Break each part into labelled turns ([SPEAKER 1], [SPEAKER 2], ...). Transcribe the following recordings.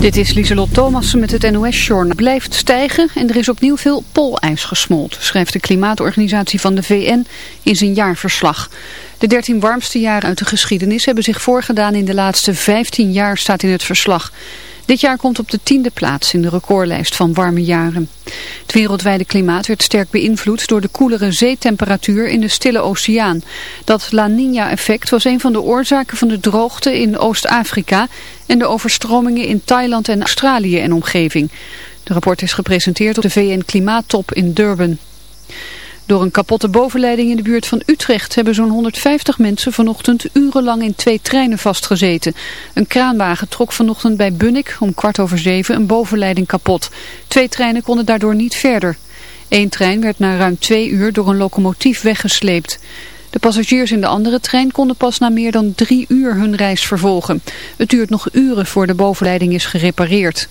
[SPEAKER 1] Dit is Lieselot Thomassen met het NOS-journal. blijft stijgen en er is opnieuw veel poolijs gesmolten, schrijft de klimaatorganisatie van de VN in zijn jaarverslag. De 13 warmste jaren uit de geschiedenis hebben zich voorgedaan in de laatste 15 jaar, staat in het verslag. Dit jaar komt op de tiende plaats in de recordlijst van warme jaren. Het wereldwijde klimaat werd sterk beïnvloed door de koelere zeetemperatuur in de Stille Oceaan. Dat La Nina-effect was een van de oorzaken van de droogte in Oost-Afrika en de overstromingen in Thailand en Australië en omgeving. De rapport is gepresenteerd op de VN-klimaattop in Durban. Door een kapotte bovenleiding in de buurt van Utrecht hebben zo'n 150 mensen vanochtend urenlang in twee treinen vastgezeten. Een kraanwagen trok vanochtend bij Bunnik om kwart over zeven een bovenleiding kapot. Twee treinen konden daardoor niet verder. Eén trein werd na ruim twee uur door een locomotief weggesleept. De passagiers in de andere trein konden pas na meer dan drie uur hun reis vervolgen. Het duurt nog uren voor de bovenleiding is gerepareerd.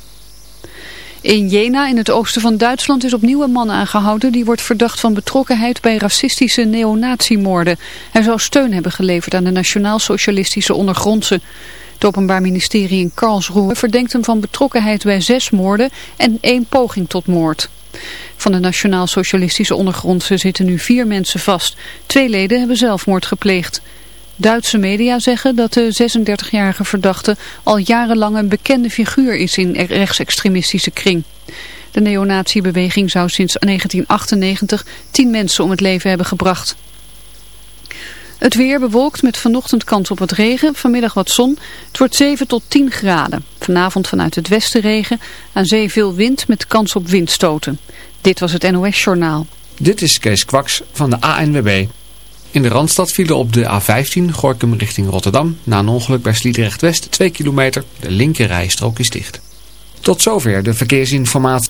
[SPEAKER 1] In Jena, in het oosten van Duitsland, is opnieuw een man aangehouden die wordt verdacht van betrokkenheid bij racistische neonatiemoorden. Hij zou steun hebben geleverd aan de nationaal-socialistische ondergrondse. Het Openbaar Ministerie in Karlsruhe verdenkt hem van betrokkenheid bij zes moorden en één poging tot moord. Van de nationaal-socialistische ondergrondse zitten nu vier mensen vast. Twee leden hebben zelfmoord gepleegd. Duitse media zeggen dat de 36-jarige verdachte al jarenlang een bekende figuur is in rechtsextremistische kring. De neonatiebeweging zou sinds 1998 tien mensen om het leven hebben gebracht. Het weer bewolkt met vanochtend kans op wat regen, vanmiddag wat zon. Het wordt 7 tot 10 graden. Vanavond vanuit het westen regen, aan zee veel wind met kans op windstoten. Dit was het NOS Journaal.
[SPEAKER 2] Dit is Kees Kwaks van de ANWB. In de Randstad vielen op de A15 Gorkum richting Rotterdam. Na een ongeluk bij Sliedrecht West 2 kilometer. De linker rijstrook is dicht. Tot zover de verkeersinformatie.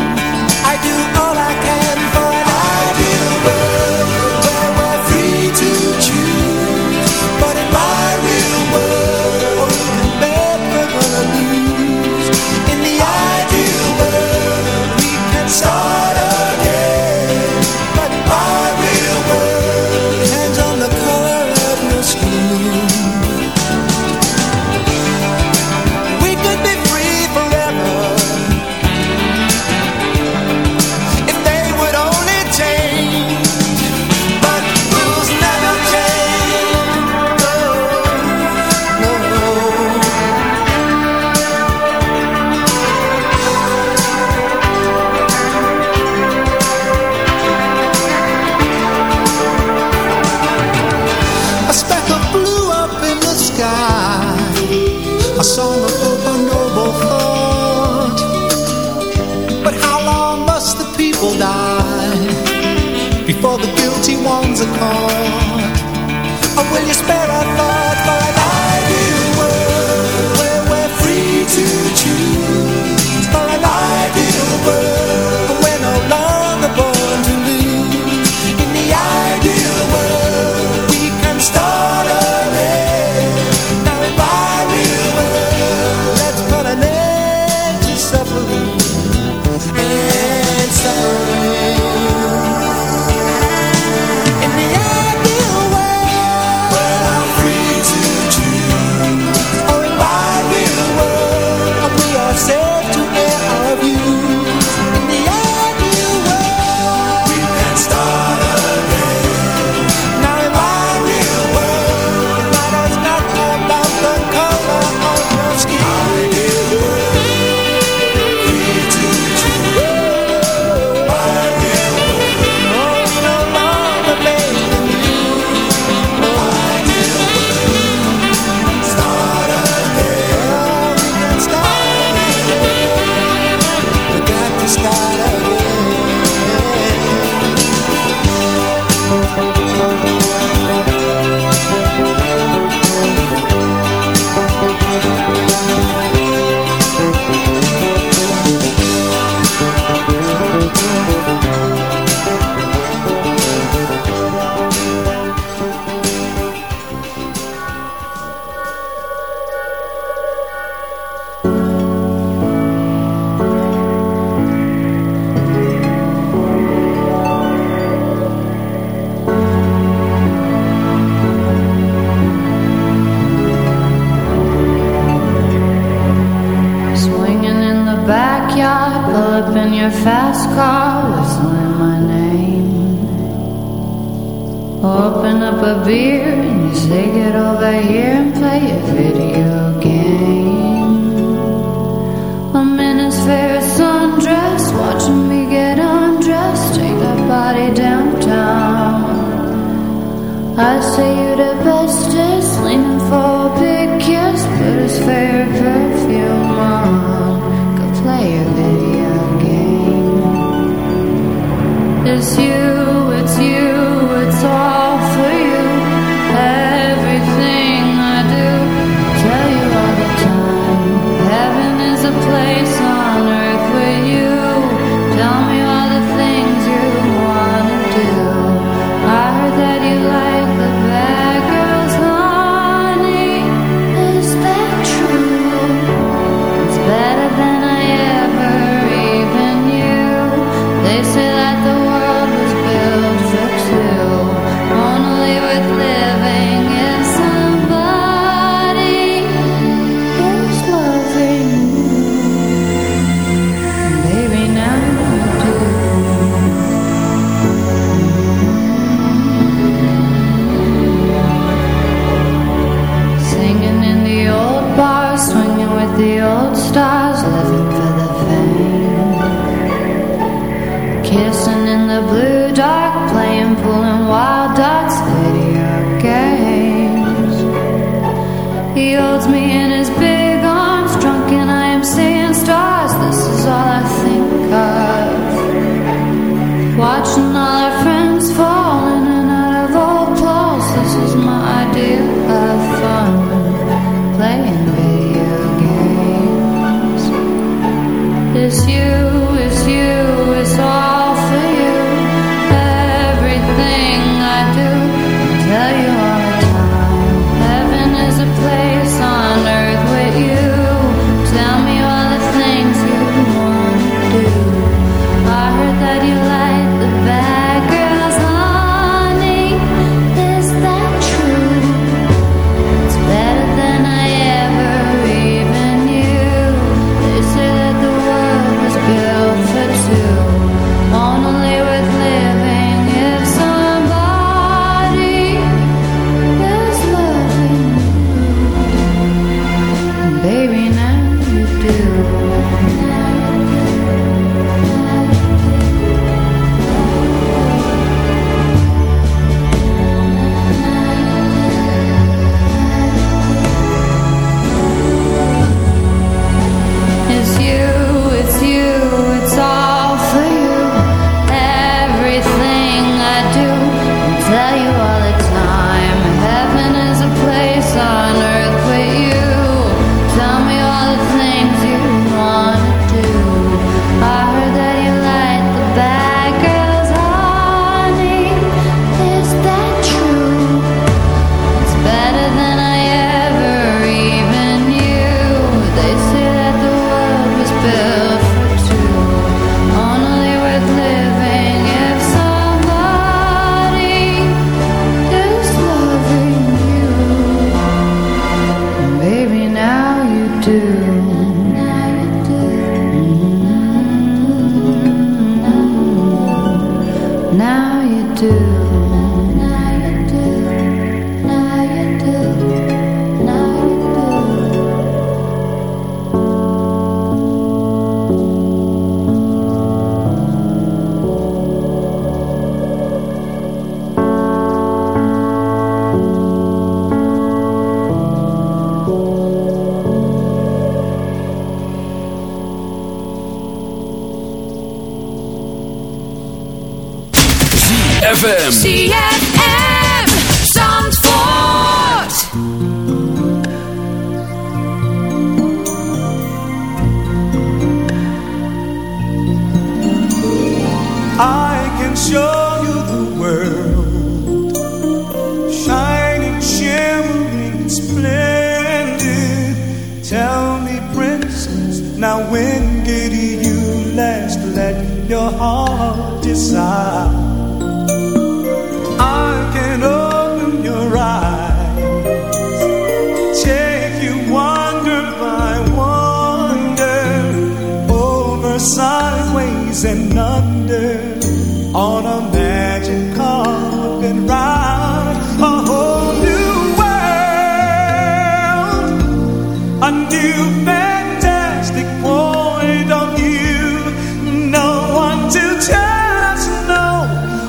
[SPEAKER 3] a song of hope, a noble thought. But how long must the people die before the guilty ones are caught? Or will you spare
[SPEAKER 4] us? blue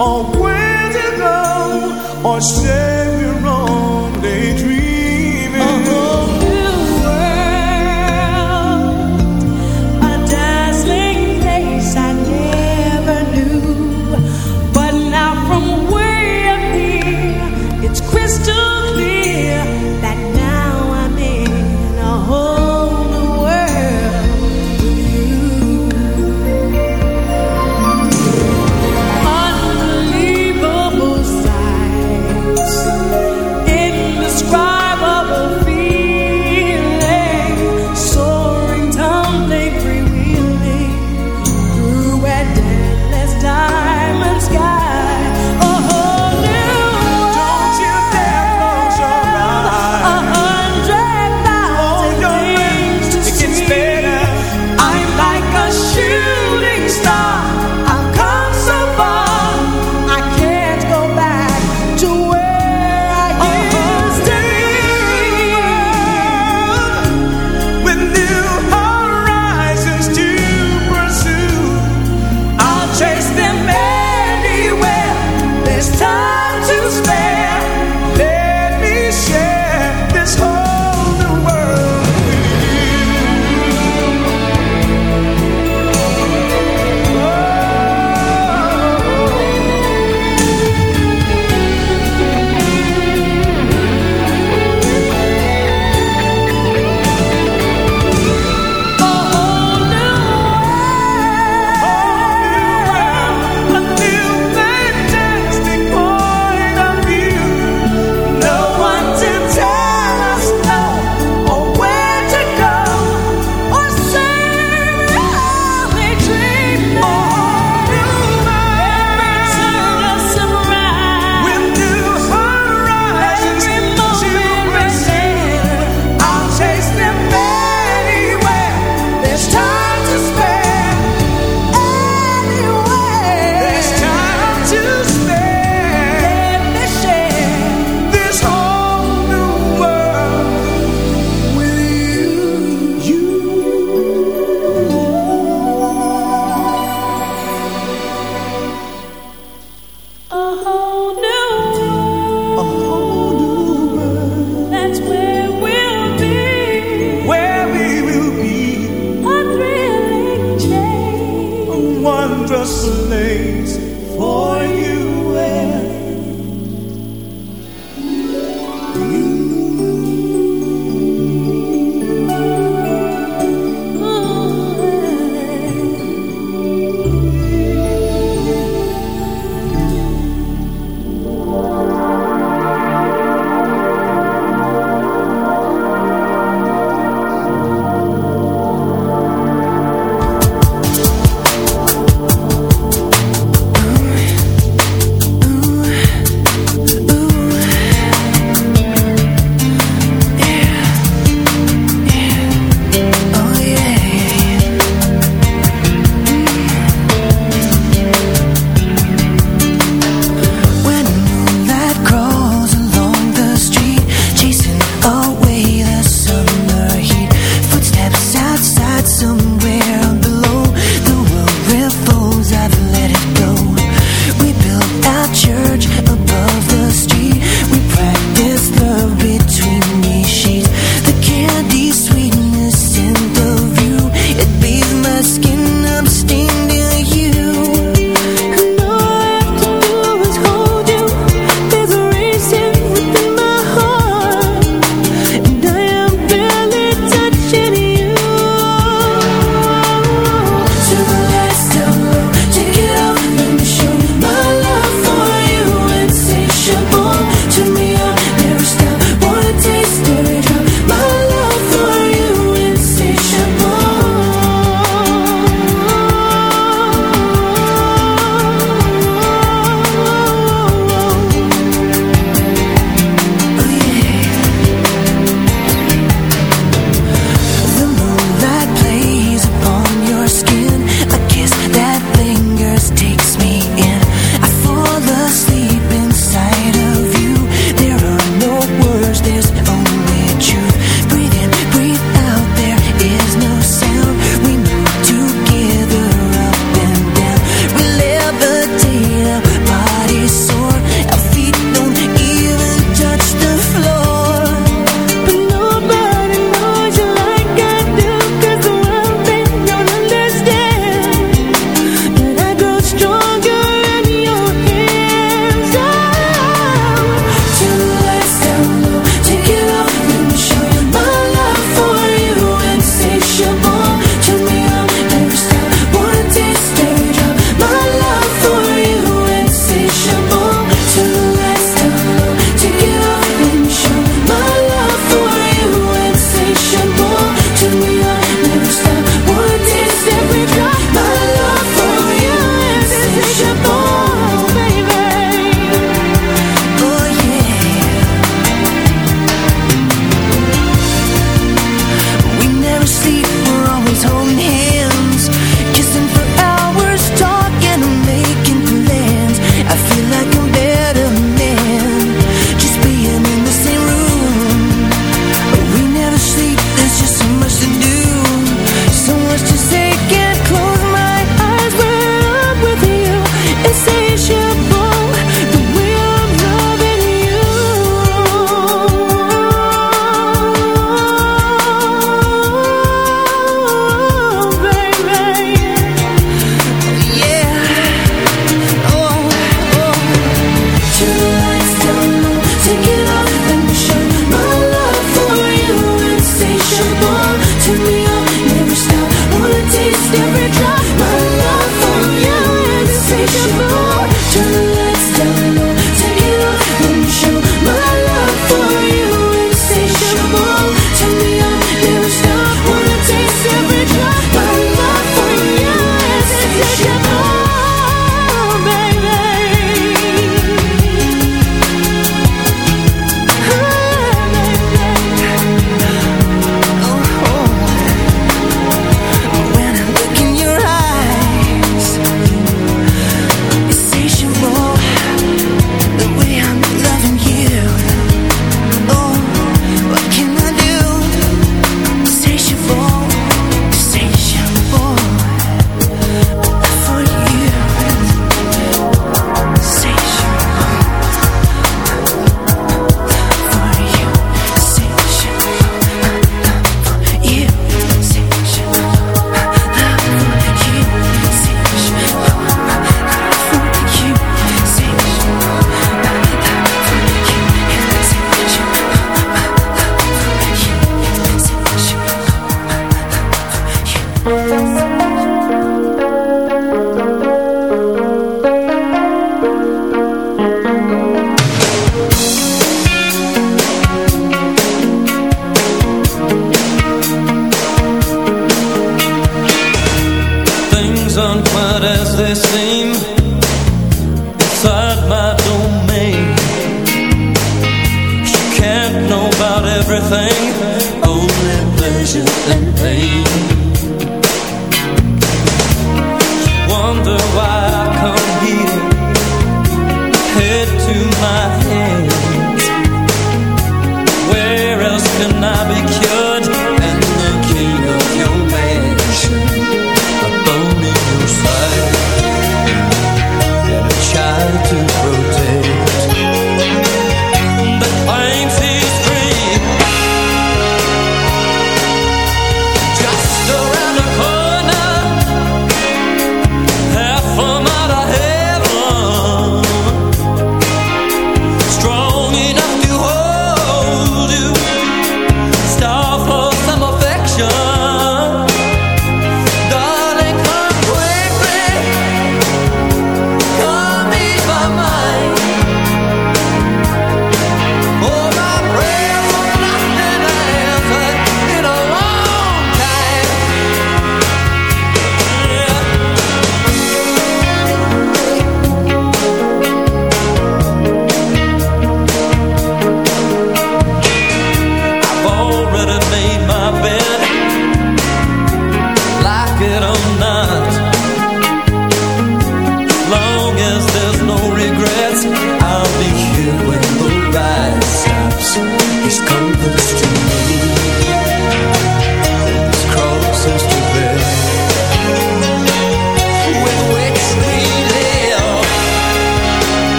[SPEAKER 4] Or where to go Or say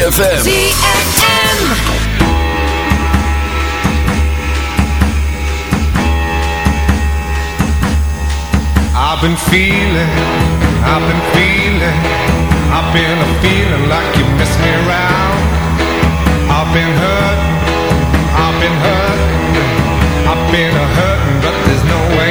[SPEAKER 5] van ZFM.
[SPEAKER 6] I've been feeling, I've been feeling, I've been a feeling like you miss me around. I've been hurt, I've been hurt, I've been a hurting, but there's no way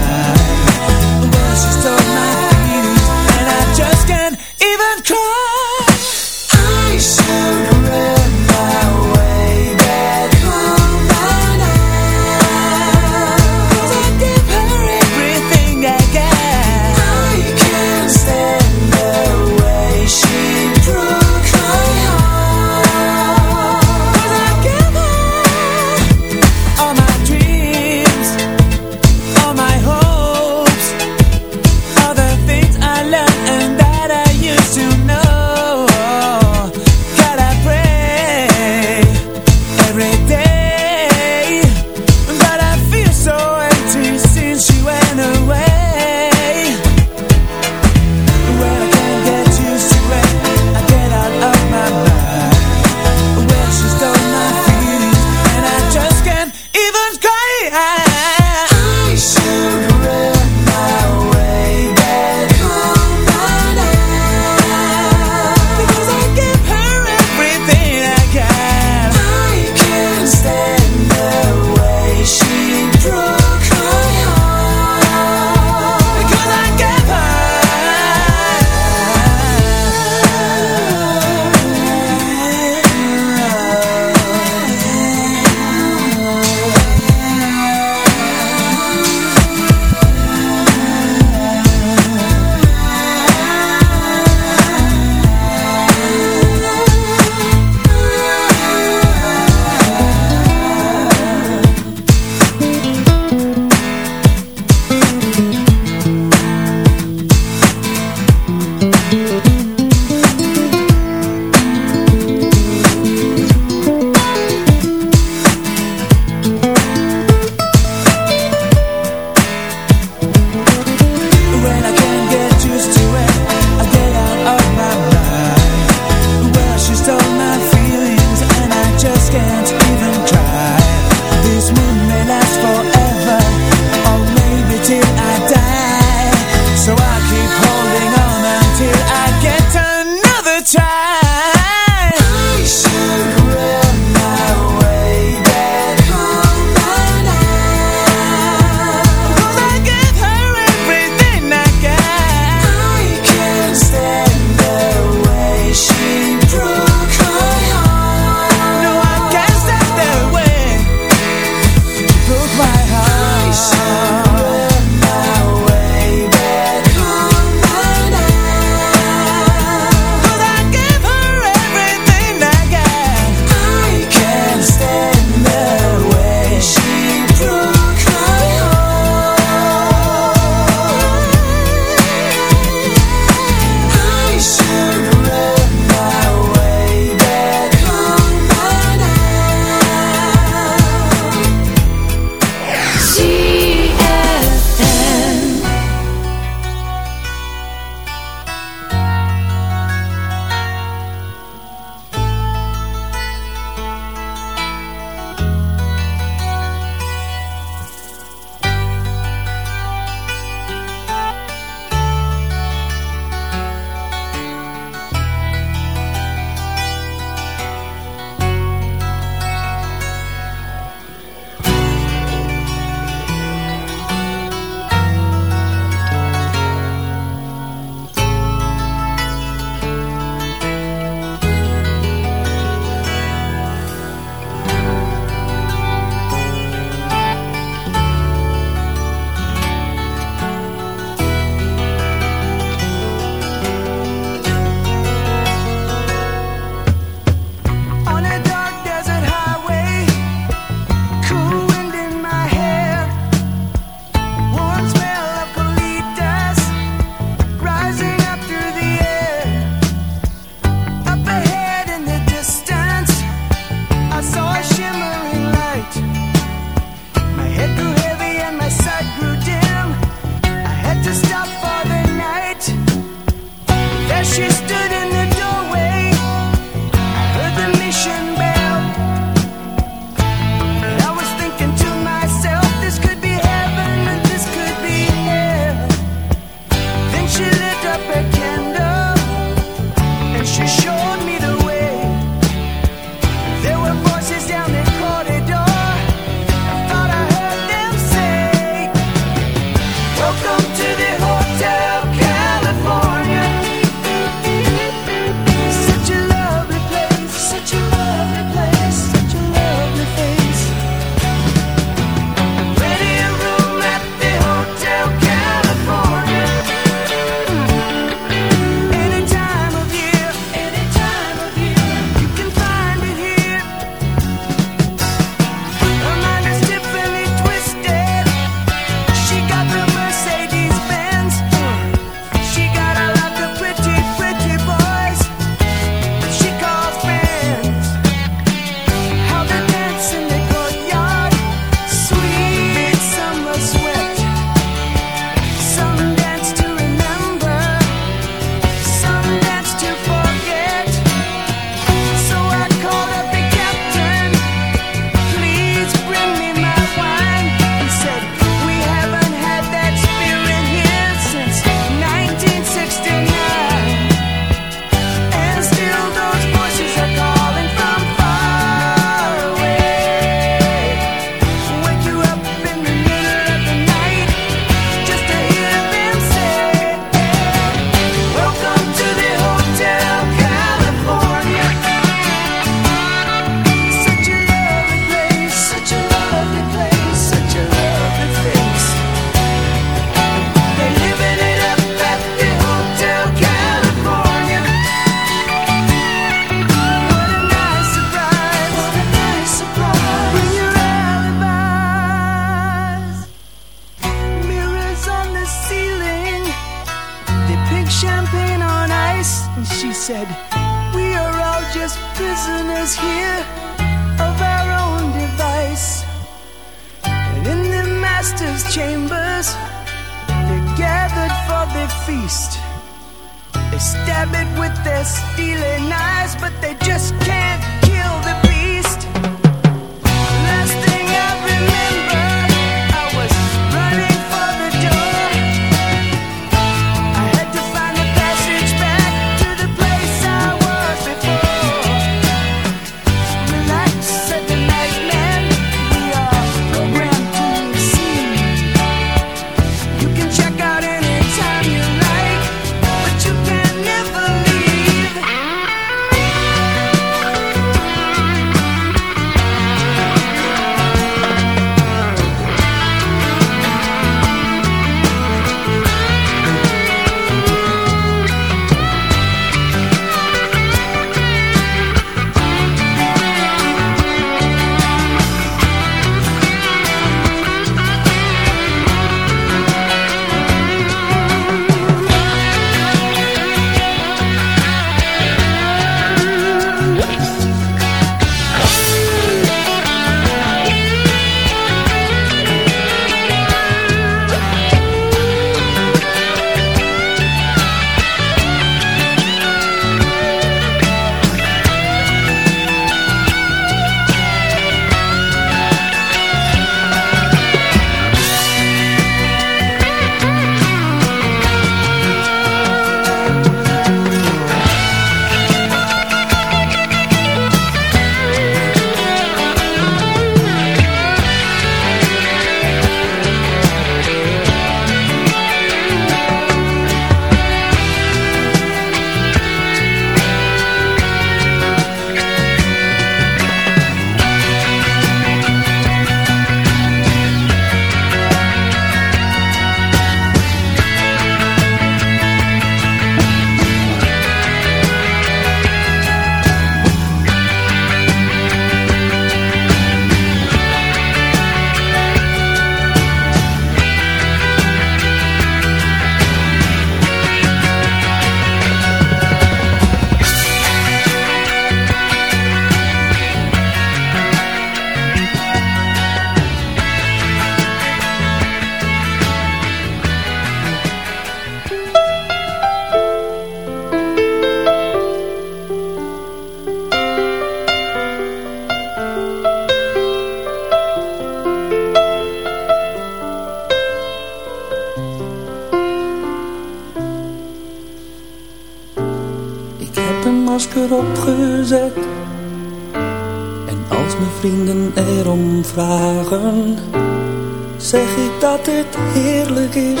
[SPEAKER 7] zeg ik dat het heerlijk is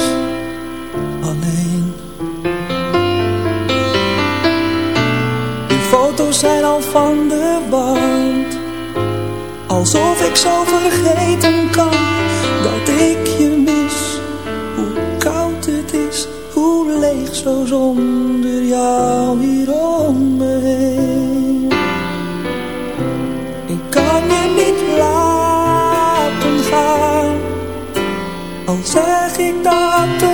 [SPEAKER 7] alleen. Die foto's zijn al van de wand, alsof ik zo vergeten kan al zeg ik dat